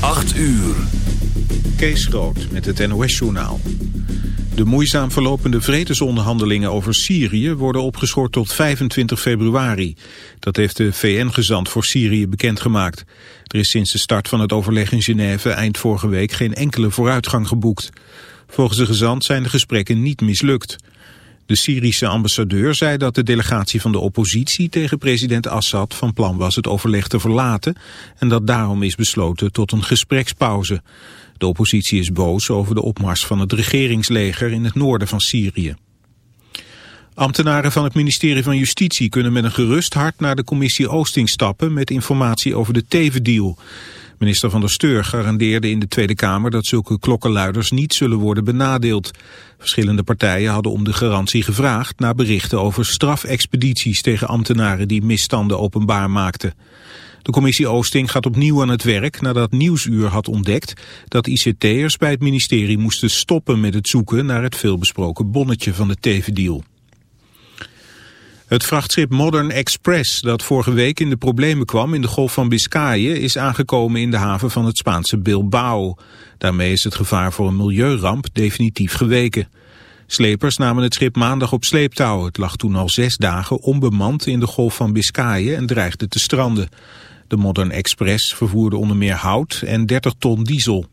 8 uur. Kees Rood met het NOS-journaal. De moeizaam verlopende vredesonderhandelingen over Syrië worden opgeschort tot 25 februari. Dat heeft de VN-gezant voor Syrië bekendgemaakt. Er is sinds de start van het overleg in Genève eind vorige week geen enkele vooruitgang geboekt. Volgens de gezant zijn de gesprekken niet mislukt. De Syrische ambassadeur zei dat de delegatie van de oppositie tegen president Assad van plan was het overleg te verlaten en dat daarom is besloten tot een gesprekspauze. De oppositie is boos over de opmars van het regeringsleger in het noorden van Syrië. Ambtenaren van het ministerie van Justitie kunnen met een gerust hart naar de commissie Oosting stappen met informatie over de Teven-deal. Minister van der Steur garandeerde in de Tweede Kamer dat zulke klokkenluiders niet zullen worden benadeeld. Verschillende partijen hadden om de garantie gevraagd naar berichten over strafexpedities tegen ambtenaren die misstanden openbaar maakten. De commissie Oosting gaat opnieuw aan het werk nadat Nieuwsuur had ontdekt dat ICT'ers bij het ministerie moesten stoppen met het zoeken naar het veelbesproken bonnetje van de tevendeal. Het vrachtschip Modern Express, dat vorige week in de problemen kwam in de Golf van Biscayen, is aangekomen in de haven van het Spaanse Bilbao. Daarmee is het gevaar voor een milieuramp definitief geweken. Slepers namen het schip maandag op sleeptouw. Het lag toen al zes dagen onbemand in de Golf van Biscayen en dreigde te stranden. De Modern Express vervoerde onder meer hout en 30 ton diesel.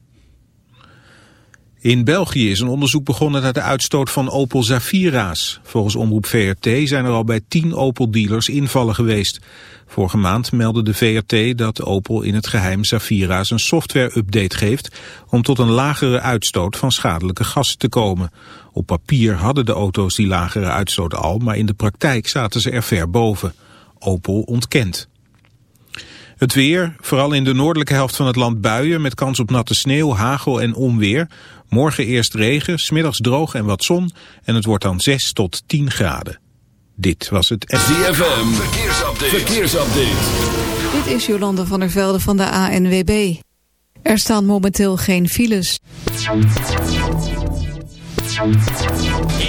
In België is een onderzoek begonnen naar de uitstoot van Opel Zafira's. Volgens omroep VRT zijn er al bij 10 Opel-dealers invallen geweest. Vorige maand meldde de VRT dat Opel in het geheim Zafira's een software-update geeft... om tot een lagere uitstoot van schadelijke gassen te komen. Op papier hadden de auto's die lagere uitstoot al, maar in de praktijk zaten ze er ver boven. Opel ontkent. Het weer, vooral in de noordelijke helft van het land buien met kans op natte sneeuw, hagel en onweer. Morgen eerst regen, smiddags droog en wat zon en het wordt dan 6 tot 10 graden. Dit was het ZFM, verkeersupdate. verkeersupdate. Dit is Jolanda van der Velde van de ANWB. Er staan momenteel geen files. In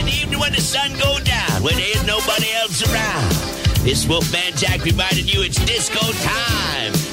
the evening when the sun go down, when there's nobody else around. This Wolfman Jack reminded you it's disco time.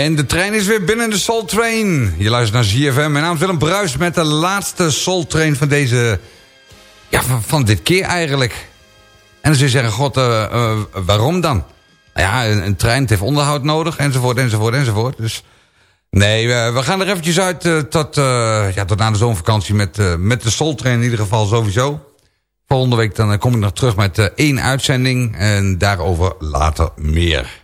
En de trein is weer binnen de Soul Train. Je luistert naar ZFM. Mijn naam is Willem Bruis met de laatste Soul Train van deze... Ja, van, dit keer eigenlijk. En dan zul je zeggen, god, uh, uh, waarom dan? Nou ja, een, trein heeft onderhoud nodig, enzovoort, enzovoort, enzovoort. Dus nee, we, gaan er eventjes uit uh, tot, ja, tot na de zomervakantie met, met de Soul Train in ieder geval sowieso. Volgende week dan kom ik nog terug met één uitzending en daarover later meer.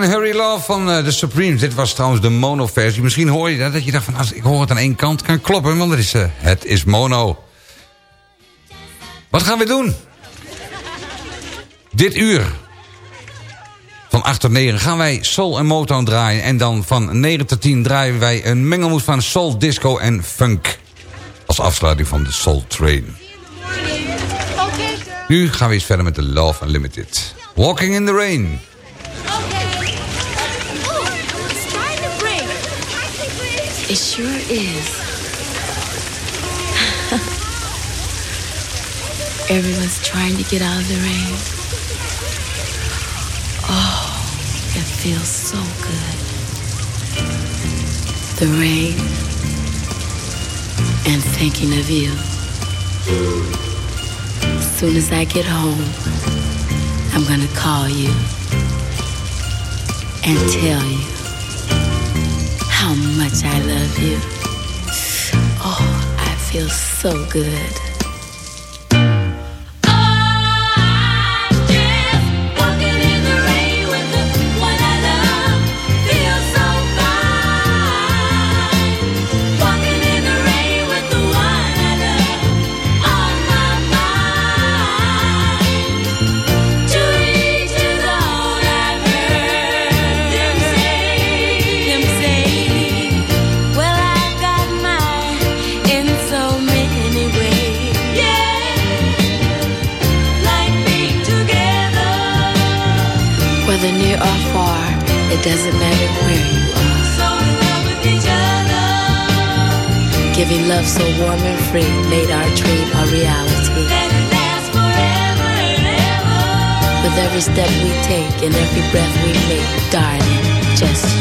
Can Hurry Love van eh, The Supremes. Dit was trouwens de mono-versie. Misschien hoor je dat, dat je dacht van... als ik hoor het aan één kant, kan kloppen. Want het is, eh, het is mono. Wat gaan we doen? Dit uur. Van 8 tot 9 gaan wij soul en motown draaien. En dan van 9 tot 10 draaien wij een mengelmoes van soul, disco en funk. Als afsluiting van de Soul Train. Nu gaan we eens verder met de Love Unlimited. Walking in the Rain. It sure is. Everyone's trying to get out of the rain. Oh, it feels so good. The rain and thinking of you. As soon as I get home, I'm gonna call you and tell you how much I love you. Oh, I feel so good. So warm and free made our dream a reality. Let it last forever and ever. With every step we take and every breath we make, darling, just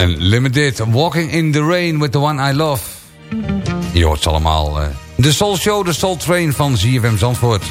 Unlimited, Walking in the Rain with the One I Love. Je hoort ze allemaal. Eh, de Soul Show, de Soul Train van ZFM Zandvoort.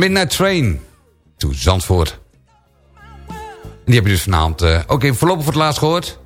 Midnight Train to Zandvoort. Die heb je dus vanavond eh, ook in voorlopig voor het laatst gehoord.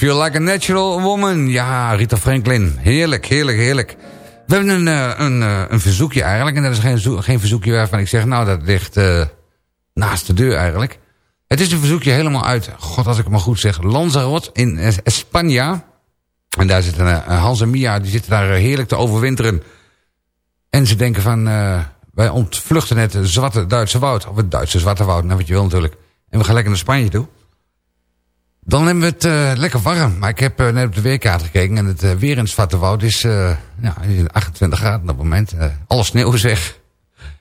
You're Like a Natural Woman. Ja, Rita Franklin. Heerlijk, heerlijk, heerlijk. We hebben een, eh, een, eh, een verzoekje eigenlijk. En dat is geen, geen verzoekje waarvan ik zeg... nou, dat ligt eh, naast de deur eigenlijk. Het is een verzoekje helemaal uit... God, als ik het maar goed zeg... Lanzarote in Spanje. En daar zitten uh, Hans en Mia... die zitten daar heerlijk te overwinteren. En ze denken van... Wij ontvluchten het zwarte Duitse woud. Of het Duitse zwarte woud, nou wat je wil natuurlijk. En we gaan lekker naar Spanje toe. Dan hebben we het uh, lekker warm. Maar ik heb uh, net op de weerkaart gekeken en het uh, weer in het Zwartewoud is ja, 28 graden op het moment. Alles sneeuw zeg.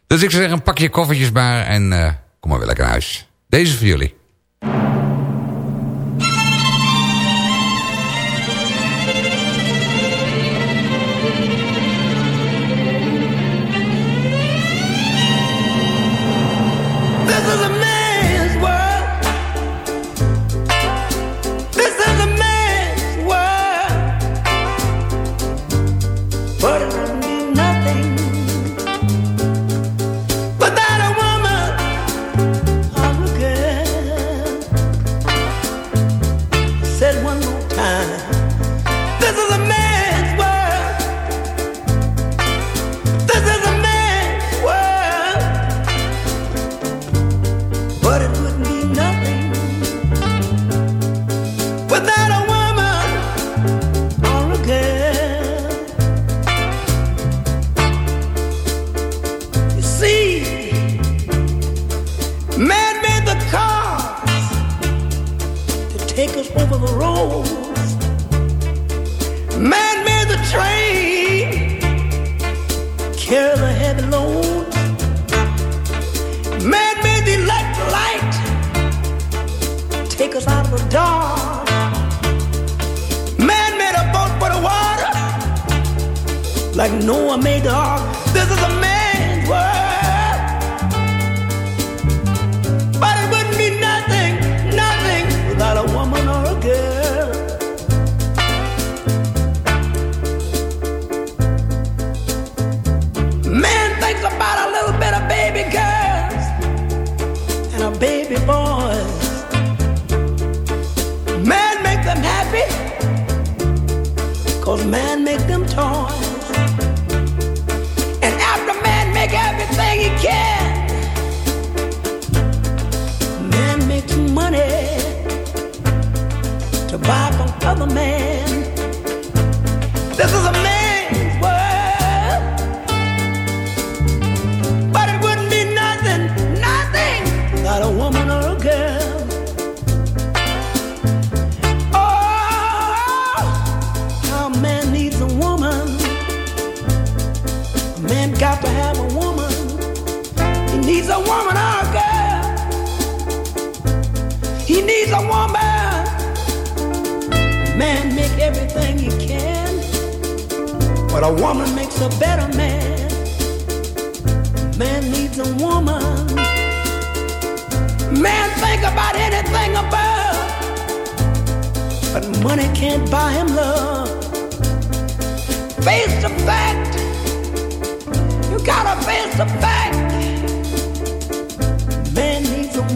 Dus ik zou zeggen, pak je koffertjes maar en kom maar weer lekker naar huis. Deze voor jullie. time. needs a woman or a girl. He needs a woman. Man make everything you can, but a woman makes a better man. Man needs a woman. Man think about anything above, but money can't buy him love. Face the fact, you gotta face the fact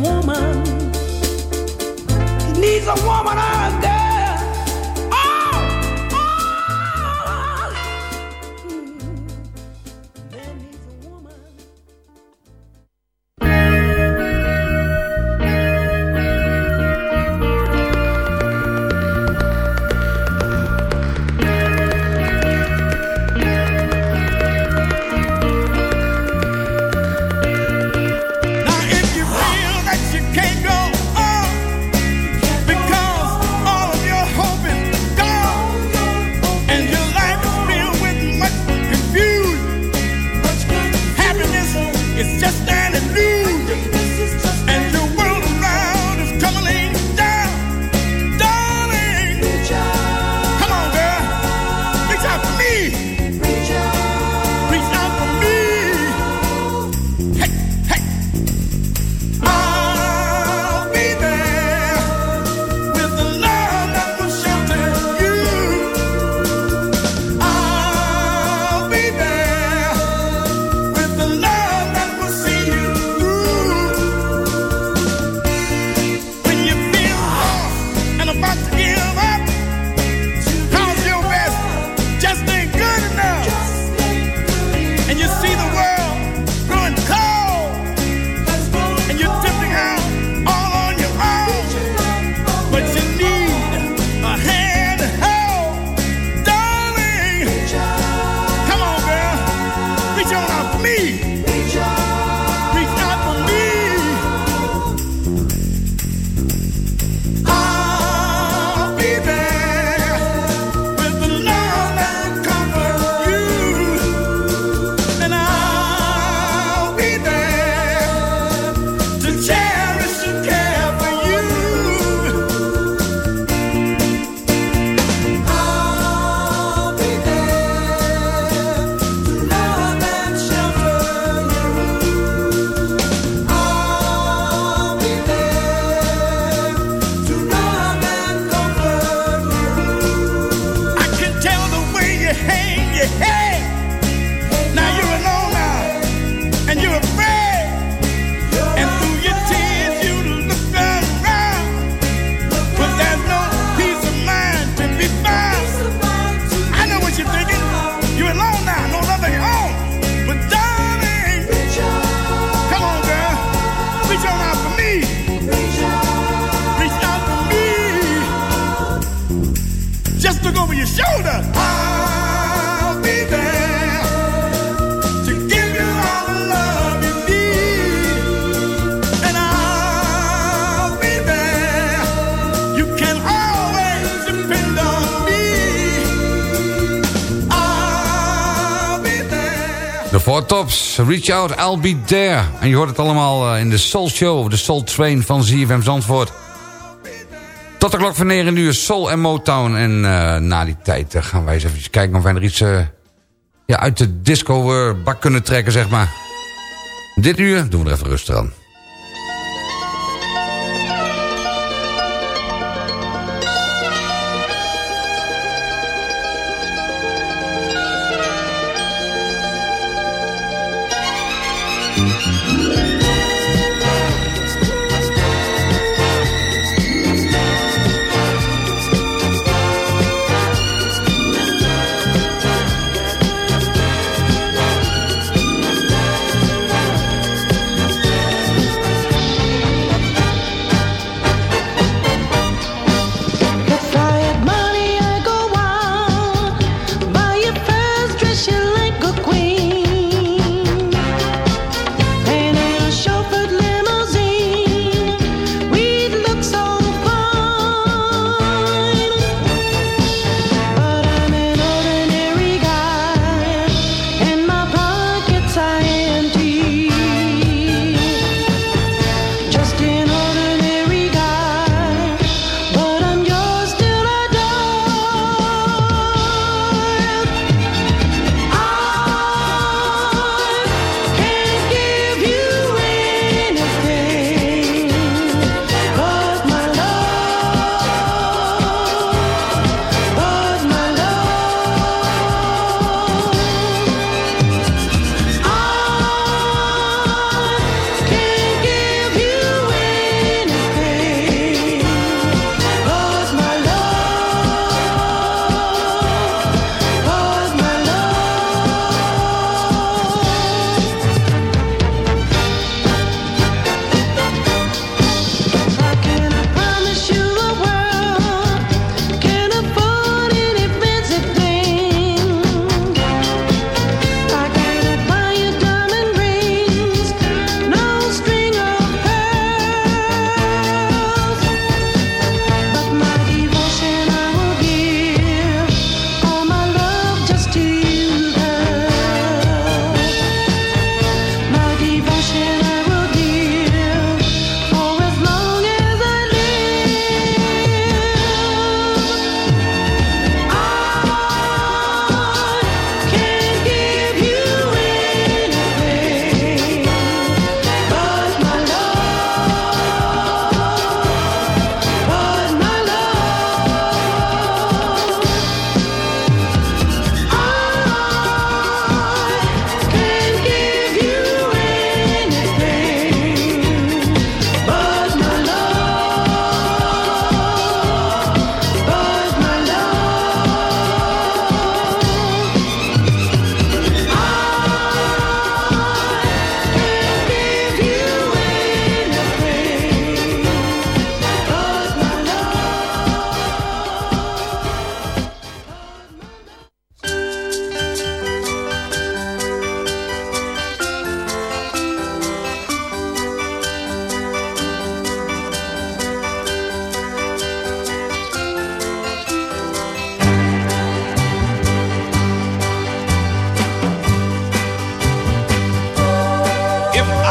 woman. He needs a woman or a girl. Reach Out, I'll Be There. En je hoort het allemaal eh, in de Soul Show, de Soul Train van ZFM Zandvoort. Tot de klok van 9 uur, Soul en Motown. En eh, na die tijd eh, gaan wij eens even kijken of wij er iets ja, uit de disco bak kunnen trekken, zeg maar. Dit uur doen we er even rustig aan.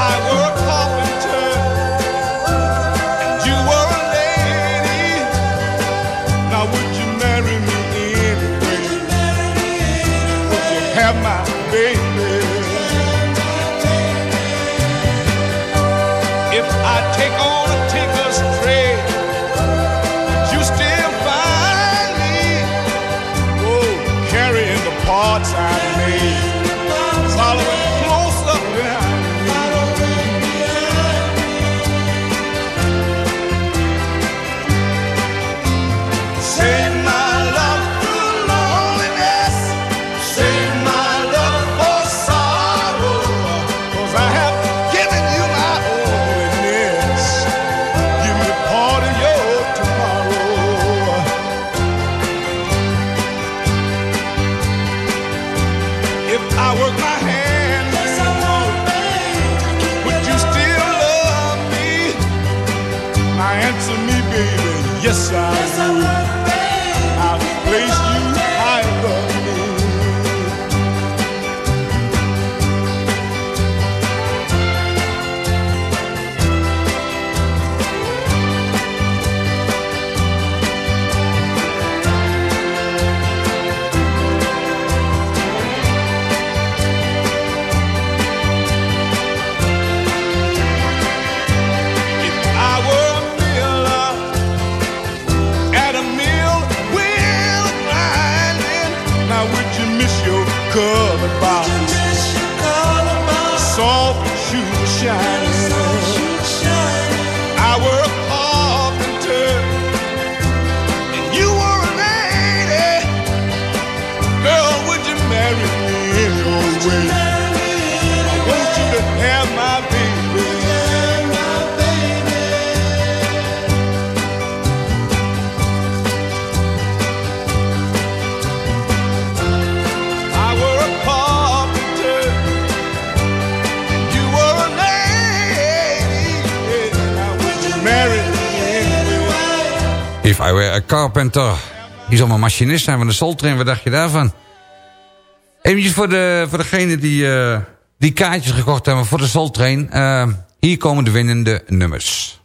I work hard. Eh, Carpenter. Die zal mijn machinist zijn van de Soul Wat dacht je daarvan? Even voor, de, voor degene die, eh, die kaartjes gekocht hebben voor de Soul eh, hier komen de winnende nummers.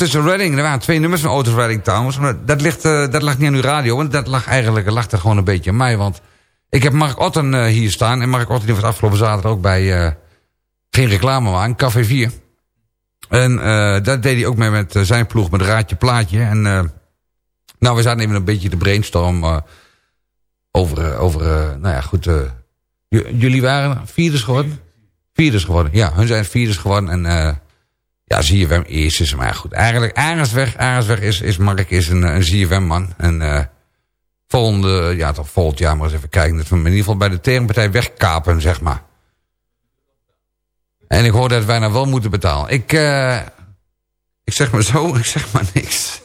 Otis Redding. Er waren twee nummers van Otis Redding trouwens. Maar dat, ligt, eh, dat lag niet aan uw radio. Want dat lag eigenlijk lag er gewoon een beetje aan mij. Want ik heb Mark Otten eh, hier staan. En Mark Otten die was afgelopen zaterdag ook bij... eh, geen reclame maar, Café 4. En dat deed hij ook mee met zijn ploeg, met Raadje Plaatje. En nou, we zaten even een beetje te brainstorm over, over nou ja, goed... jullie waren vierders geworden? Vierders geworden, ja. Hun zijn vierders geworden en... ja, ZFM is maar goed. Eigenlijk, Arendsweg, Arendsweg is, is Mark is een, een ZFM-man. En eh volgende, ja toch volgend jaar maar eens even kijken. Dat we hem in ieder geval bij de tegenpartij wegkapen, zeg maar. En ik hoor dat wij nou wel moeten betalen. Ik, eh ik zeg maar zo, ik zeg maar niks.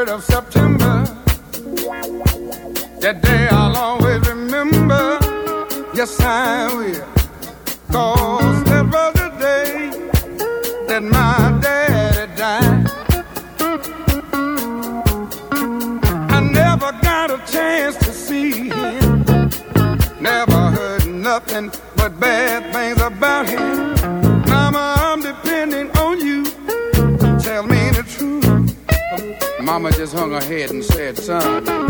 23rd of September. That day I'll always remember. Yes, I will. Cause that was the day that my daddy died. I never got a chance to see him. Never heard nothing but bad. Hung her head and said, son,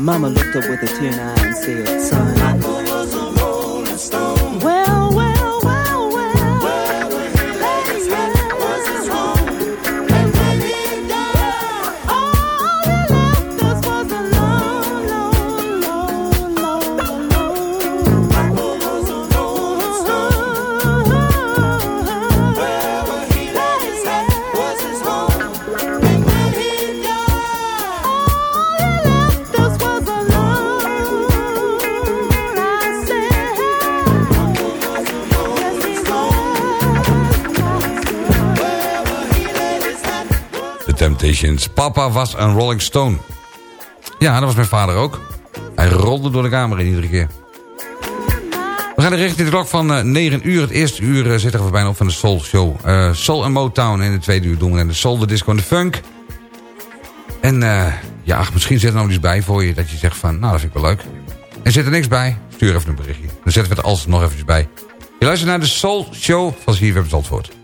Mama looked up with a tear in her eye and said, son, Papa was een Rolling Stone. Ja, dat was mijn vader ook. Hij rolde door de kamer in iedere keer. We gaan richting de klok van eh, 9 uur. Het eerste uur eh, zitten we bijna op van de Soul Show. Eh, Soul en Motown. En de tweede uur doen we de Soul, de Disco en de Funk. En eh, ja, misschien zit er nog iets bij voor je. Dat je zegt van, nou dat vind ik wel leuk. En zit er niks bij? Stuur even een berichtje. Dan zetten we het nog eventjes bij. Je luistert naar de Soul Show van CFM Zandvoort.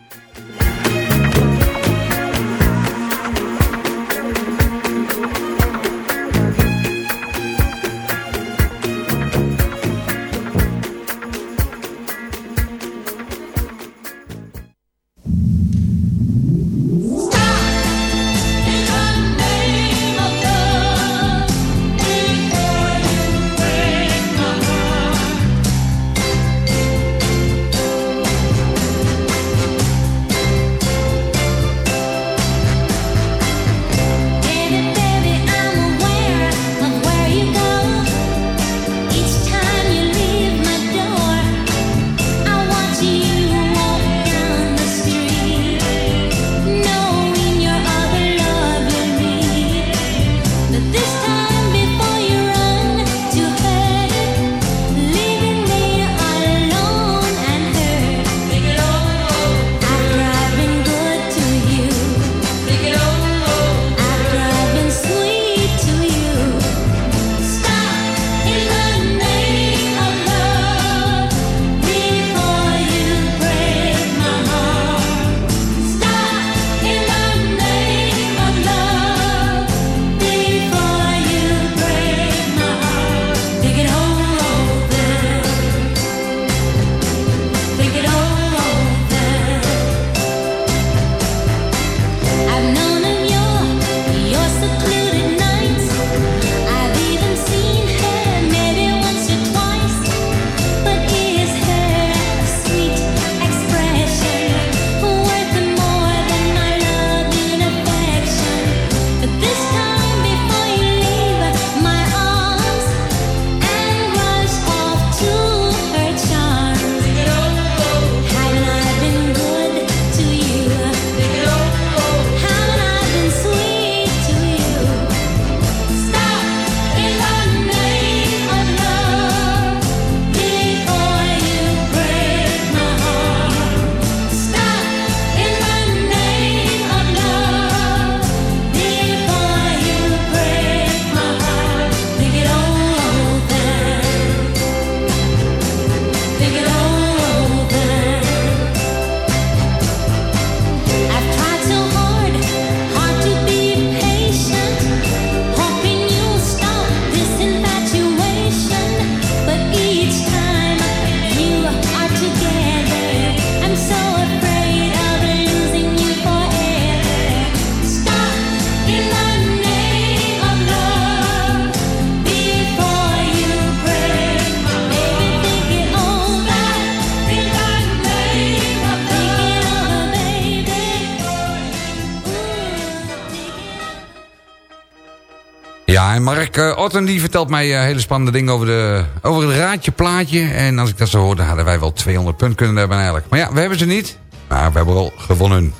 Mark uh, Otten die vertelt mij uh, hele spannende dingen over, de, over het raadje plaatje. En als ik dat zo hoorde, hadden wij wel 200 punten kunnen hebben eigenlijk. Maar ja, we hebben ze niet. Maar we hebben wel gewonnen.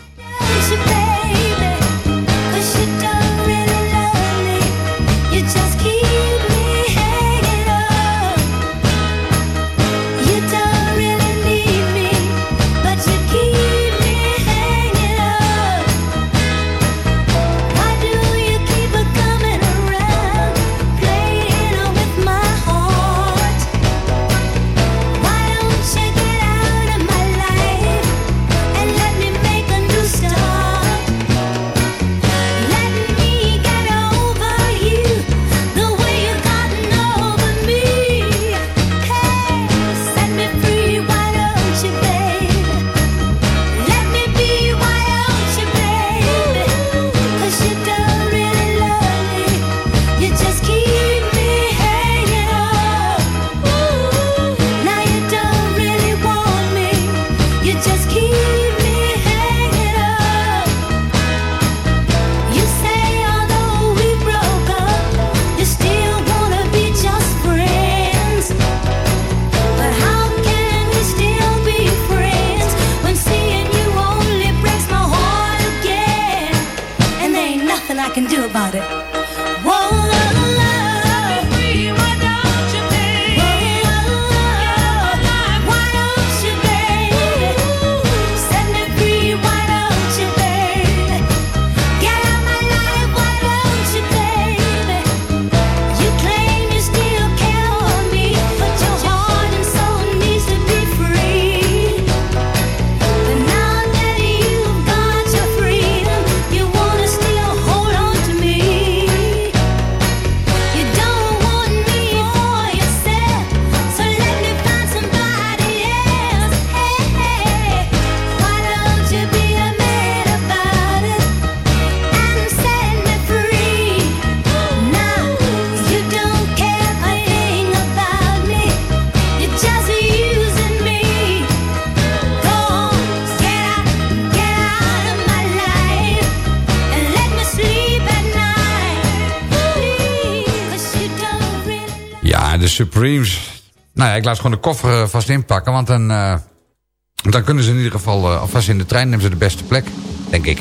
mare. Supremes. Nou ja, ik laat ze gewoon de koffer eh, vast inpakken. Want dan, eh, dan kunnen ze in ieder geval... Eh, alvast in de trein nemen ze de beste plek, denk ik.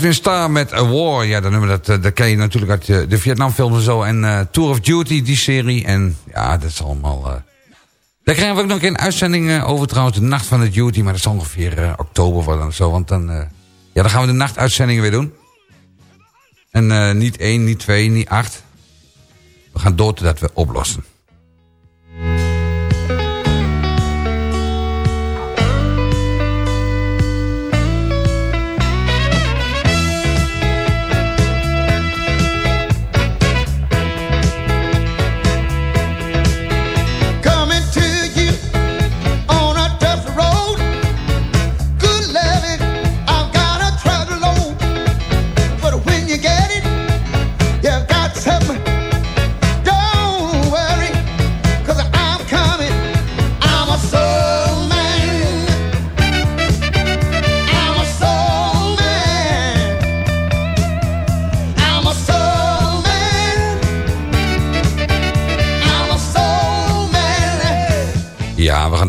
We Starr met A War. Ja, dat nummer dat, eh, dat ken je natuurlijk uit eh, de, Vietnamfilms Vietnamfilm en zo. En eh, Tour of Duty, die serie. En ja, dat is allemaal... Daar krijgen we ook nog een uitzending over trouwens. De Nacht van de Duty. Maar dat is ongeveer oktober of zo. Want dan, ja, dan gaan we de nachtuitzendingen weer doen. En niet één, niet twee, niet acht. We gaan door totdat we oplossen.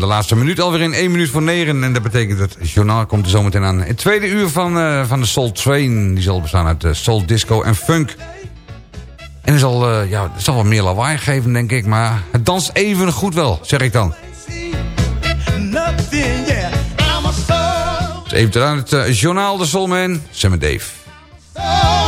laatste minuut alweer in 1 minuut voor 9. En dat betekent dat het journaal komt er zometeen aan. Het tweede uur van, eh, van de Soul Train. Die zal bestaan uit eh, Soul Disco en Funk. En er zal, uh, ja, zal wat meer lawaai geven, denk ik. Maar het danst even goed wel, zeg ik dan. Dus even even eraan het journaal, de Soulman. Sam en Dave.